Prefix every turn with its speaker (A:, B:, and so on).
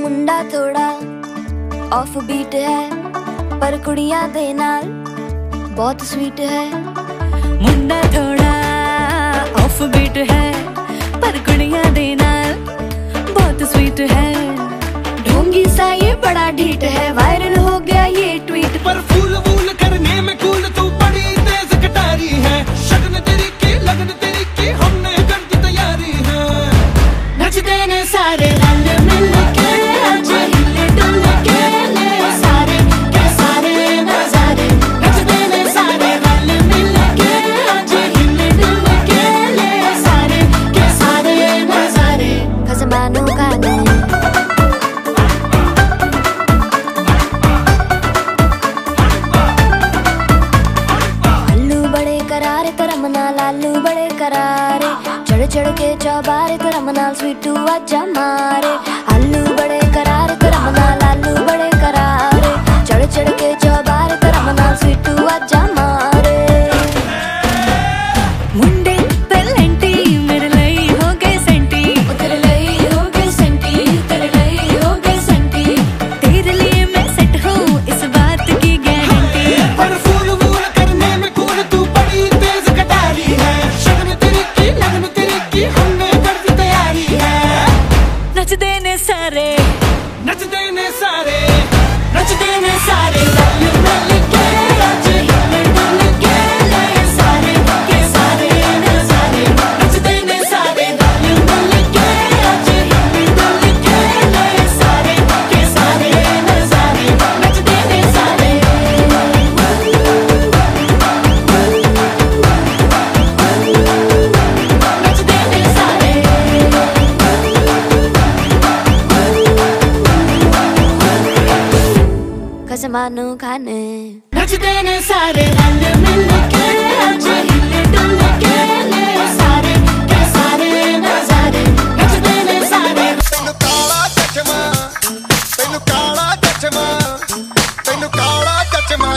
A: मुंडा थोड़ा of beat है
B: पर कुड़िया दे नाल बहुत स्वीट है मुंडा थोड़ा ऑफ़ बीट है
A: pasarela. करारे तो रमना आलू बड़े करारे चढ़ चढ़ के चौबारे तो रमना स्वीटू आजा मारे। आलू बड़े करारे
B: तो रमना
C: ਨੱਚਦੇ ਨੇ ਸਾਰੇ
B: आसमानों खाने
A: नचते ने सारे रंग मिल के आज हिले डुल के ले सारे के सारे नजारे नचते ने सारे तेनु काला चचमा तेनु काला चचमा तेनु काला चचमा